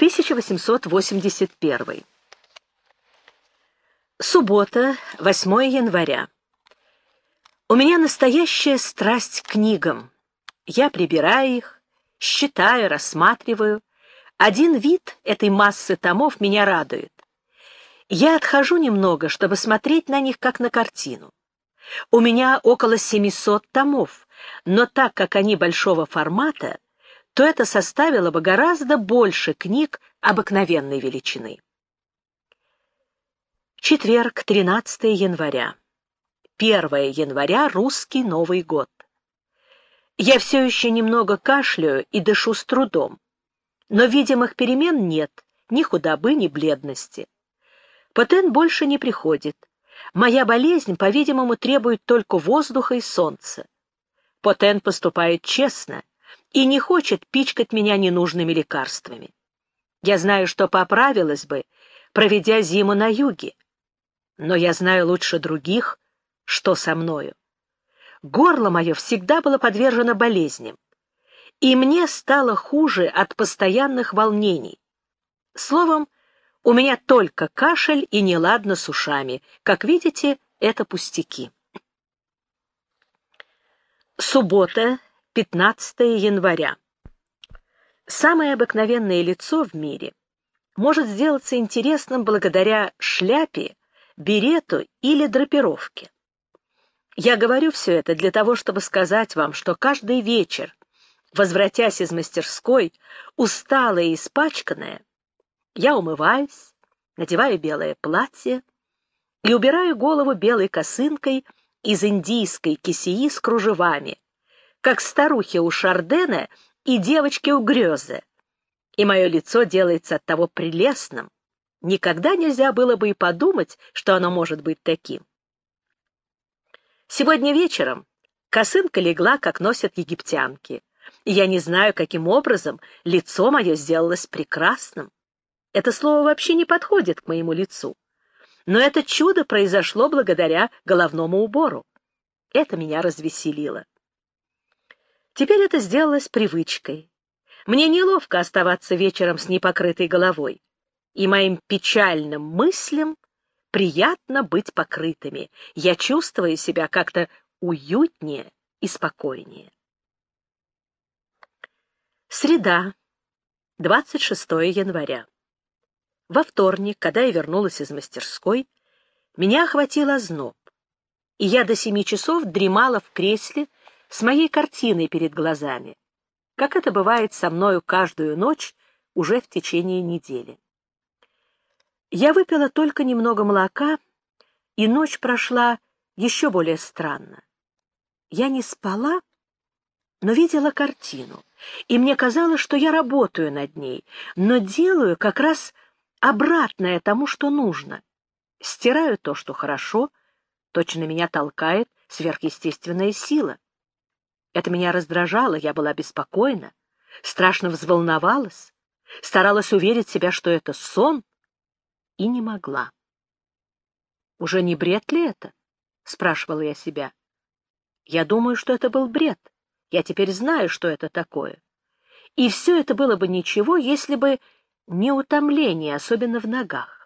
1881. Суббота, 8 января. У меня настоящая страсть к книгам. Я прибираю их, считаю, рассматриваю. Один вид этой массы томов меня радует. Я отхожу немного, чтобы смотреть на них как на картину. У меня около 700 томов, но так как они большого формата, то это составило бы гораздо больше книг обыкновенной величины. Четверг, 13 января. 1 января — русский Новый год. Я все еще немного кашляю и дышу с трудом, но видимых перемен нет, ни худобы, ни бледности. Потен больше не приходит. Моя болезнь, по-видимому, требует только воздуха и солнца. Потен поступает честно и не хочет пичкать меня ненужными лекарствами. Я знаю, что поправилась бы, проведя зиму на юге. Но я знаю лучше других, что со мною. Горло мое всегда было подвержено болезням, и мне стало хуже от постоянных волнений. Словом, у меня только кашель и неладно с ушами. Как видите, это пустяки. Суббота, 15 января. Самое обыкновенное лицо в мире может сделаться интересным благодаря шляпе, берету или драпировке. Я говорю все это для того, чтобы сказать вам, что каждый вечер, возвратясь из мастерской, усталая и испачканная, я умываюсь, надеваю белое платье и убираю голову белой косынкой из индийской кисеи с кружевами, как старухи у Шардена и девочки у Грёзы. И мое лицо делается от того прелестным. Никогда нельзя было бы и подумать, что оно может быть таким. Сегодня вечером косынка легла, как носят египтянки, я не знаю, каким образом лицо мое сделалось прекрасным. Это слово вообще не подходит к моему лицу. Но это чудо произошло благодаря головному убору. Это меня развеселило. Теперь это сделалось привычкой. Мне неловко оставаться вечером с непокрытой головой, и моим печальным мыслям приятно быть покрытыми. Я чувствую себя как-то уютнее и спокойнее. Среда, 26 января. Во вторник, когда я вернулась из мастерской, меня охватил озноб, и я до семи часов дремала в кресле с моей картиной перед глазами, как это бывает со мною каждую ночь уже в течение недели. Я выпила только немного молока, и ночь прошла еще более странно. Я не спала, но видела картину, и мне казалось, что я работаю над ней, но делаю как раз обратное тому, что нужно. Стираю то, что хорошо, точно меня толкает сверхъестественная сила. Это меня раздражало, я была беспокойна, страшно взволновалась, старалась уверить себя, что это сон, и не могла. «Уже не бред ли это?» — спрашивала я себя. «Я думаю, что это был бред. Я теперь знаю, что это такое. И все это было бы ничего, если бы не утомление, особенно в ногах.